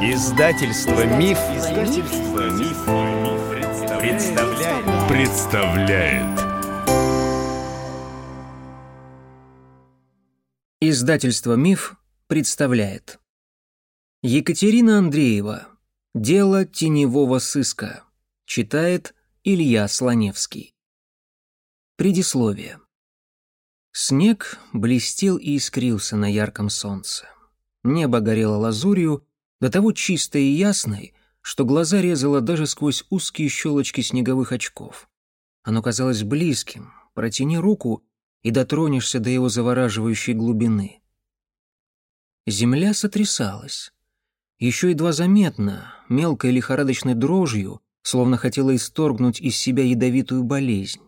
Издательство Миф, Издательство Миф, представляет. представляет. Издательство Миф представляет. Екатерина Андреева. Дело теневого сыска. Читает Илья Слоневский. Предисловие. Снег блестел и искрился на ярком солнце. Небо горело лазурью, до того чистой и ясной, что глаза резало даже сквозь узкие щелочки снеговых очков. Оно казалось близким, протяни руку и дотронешься до его завораживающей глубины. Земля сотрясалась. Еще едва заметно, мелкой лихорадочной дрожью, словно хотела исторгнуть из себя ядовитую болезнь.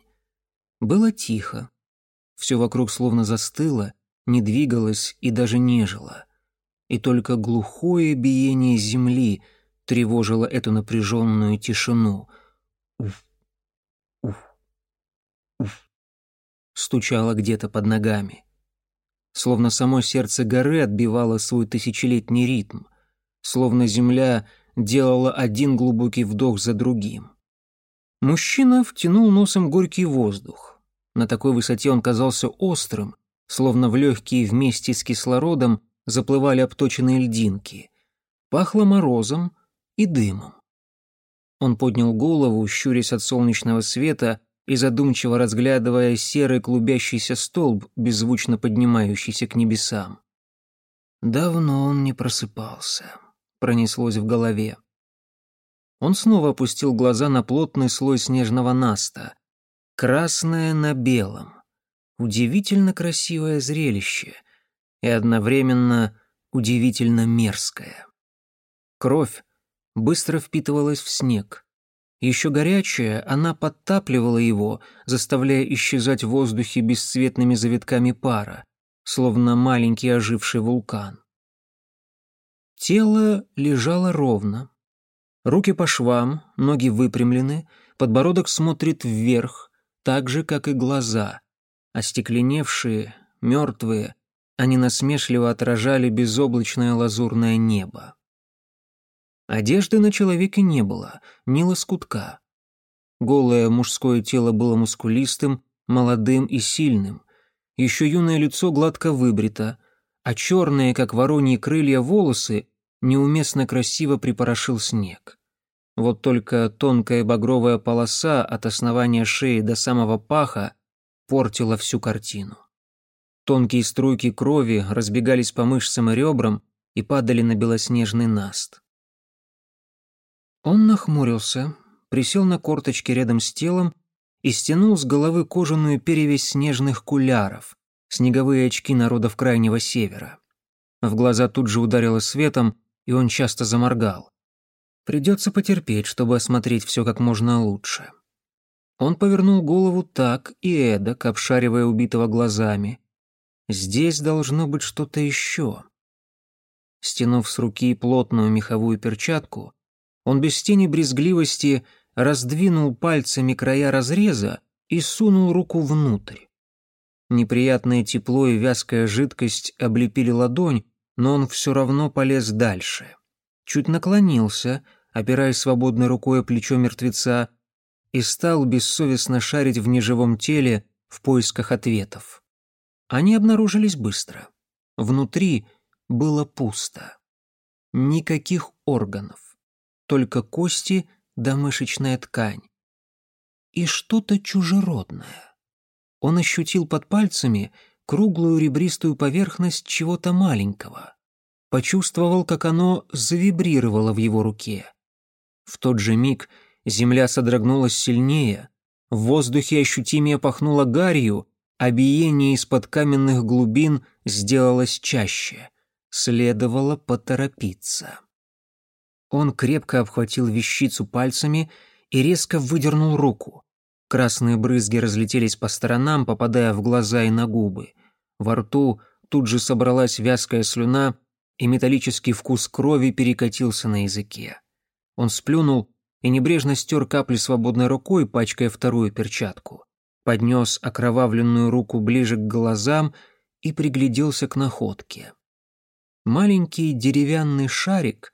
Было тихо. Все вокруг словно застыло, не двигалось и даже нежило и только глухое биение земли тревожило эту напряженную тишину. Уф, уф, уф. Стучало где-то под ногами. Словно само сердце горы отбивало свой тысячелетний ритм. Словно земля делала один глубокий вдох за другим. Мужчина втянул носом горький воздух. На такой высоте он казался острым, словно в легкие вместе с кислородом заплывали обточенные льдинки. Пахло морозом и дымом. Он поднял голову, щурясь от солнечного света и задумчиво разглядывая серый клубящийся столб, беззвучно поднимающийся к небесам. Давно он не просыпался, пронеслось в голове. Он снова опустил глаза на плотный слой снежного наста. Красное на белом. Удивительно красивое зрелище — и одновременно удивительно мерзкая. Кровь быстро впитывалась в снег. Еще горячая, она подтапливала его, заставляя исчезать в воздухе бесцветными завитками пара, словно маленький оживший вулкан. Тело лежало ровно. Руки по швам, ноги выпрямлены, подбородок смотрит вверх, так же, как и глаза, остекленевшие, мертвые, они насмешливо отражали безоблачное лазурное небо. Одежды на человеке не было, ни лоскутка. Голое мужское тело было мускулистым, молодым и сильным. Еще юное лицо гладко выбрито, а черные, как вороньи крылья, волосы неуместно красиво припорошил снег. Вот только тонкая багровая полоса от основания шеи до самого паха портила всю картину. Тонкие струйки крови разбегались по мышцам и ребрам и падали на белоснежный наст. Он нахмурился, присел на корточки рядом с телом и стянул с головы кожаную перевязь снежных куляров, снеговые очки народов Крайнего Севера. В глаза тут же ударило светом, и он часто заморгал. Придется потерпеть, чтобы осмотреть все как можно лучше. Он повернул голову так и эдак, обшаривая убитого глазами, Здесь должно быть что-то еще. Стянув с руки плотную меховую перчатку, он без тени брезгливости раздвинул пальцами края разреза и сунул руку внутрь. Неприятное тепло и вязкая жидкость облепили ладонь, но он все равно полез дальше. Чуть наклонился, опираясь свободной рукой о плечо мертвеца, и стал бессовестно шарить в неживом теле в поисках ответов. Они обнаружились быстро. Внутри было пусто. Никаких органов. Только кости да мышечная ткань. И что-то чужеродное. Он ощутил под пальцами круглую ребристую поверхность чего-то маленького. Почувствовал, как оно завибрировало в его руке. В тот же миг земля содрогнулась сильнее, в воздухе ощутимее пахнуло гарью, а биение из-под каменных глубин сделалось чаще. Следовало поторопиться. Он крепко обхватил вещицу пальцами и резко выдернул руку. Красные брызги разлетелись по сторонам, попадая в глаза и на губы. Во рту тут же собралась вязкая слюна, и металлический вкус крови перекатился на языке. Он сплюнул и небрежно стер капли свободной рукой, пачкая вторую перчатку поднес окровавленную руку ближе к глазам и пригляделся к находке. Маленький деревянный шарик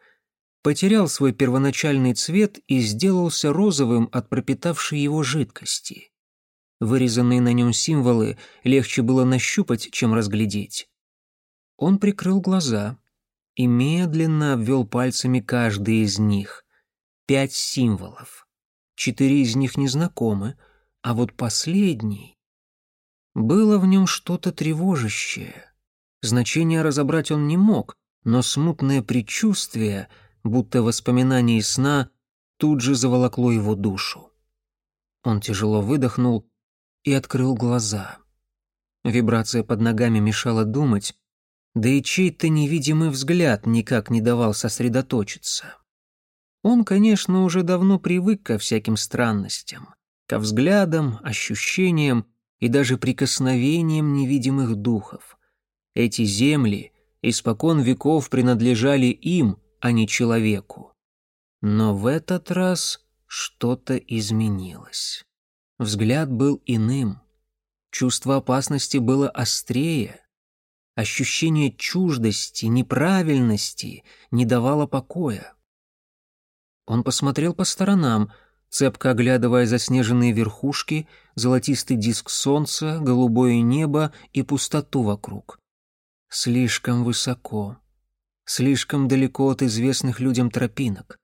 потерял свой первоначальный цвет и сделался розовым от пропитавшей его жидкости. Вырезанные на нем символы легче было нащупать, чем разглядеть. Он прикрыл глаза и медленно обвел пальцами каждый из них. Пять символов. Четыре из них незнакомы, а вот последний... Было в нем что-то тревожащее. Значение разобрать он не мог, но смутное предчувствие, будто воспоминание сна, тут же заволокло его душу. Он тяжело выдохнул и открыл глаза. Вибрация под ногами мешала думать, да и чей-то невидимый взгляд никак не давал сосредоточиться. Он, конечно, уже давно привык ко всяким странностям, ко взглядам, ощущениям и даже прикосновениям невидимых духов. Эти земли испокон веков принадлежали им, а не человеку. Но в этот раз что-то изменилось. Взгляд был иным. Чувство опасности было острее. Ощущение чуждости, неправильности не давало покоя. Он посмотрел по сторонам, цепко оглядывая заснеженные верхушки, золотистый диск солнца, голубое небо и пустоту вокруг. Слишком высоко, слишком далеко от известных людям тропинок.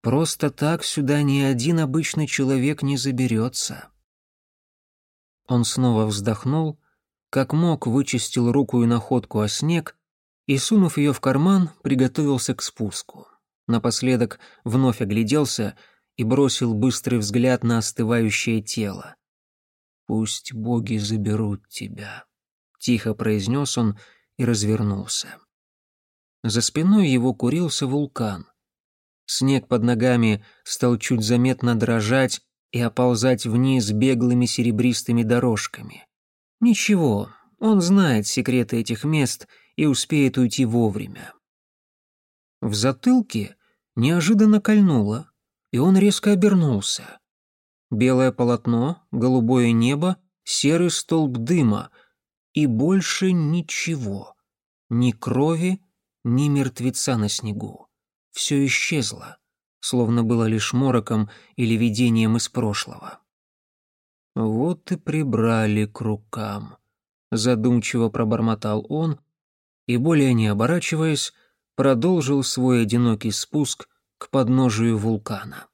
Просто так сюда ни один обычный человек не заберется. Он снова вздохнул как мог, вычистил руку и находку о снег и, сунув ее в карман, приготовился к спуску. Напоследок вновь огляделся и бросил быстрый взгляд на остывающее тело. «Пусть боги заберут тебя», — тихо произнес он и развернулся. За спиной его курился вулкан. Снег под ногами стал чуть заметно дрожать и оползать вниз беглыми серебристыми дорожками. Ничего, он знает секреты этих мест и успеет уйти вовремя. В затылке неожиданно кольнуло, и он резко обернулся. Белое полотно, голубое небо, серый столб дыма и больше ничего. Ни крови, ни мертвеца на снегу. Все исчезло, словно было лишь мороком или видением из прошлого. «Вот и прибрали к рукам», — задумчиво пробормотал он и, более не оборачиваясь, продолжил свой одинокий спуск к подножию вулкана.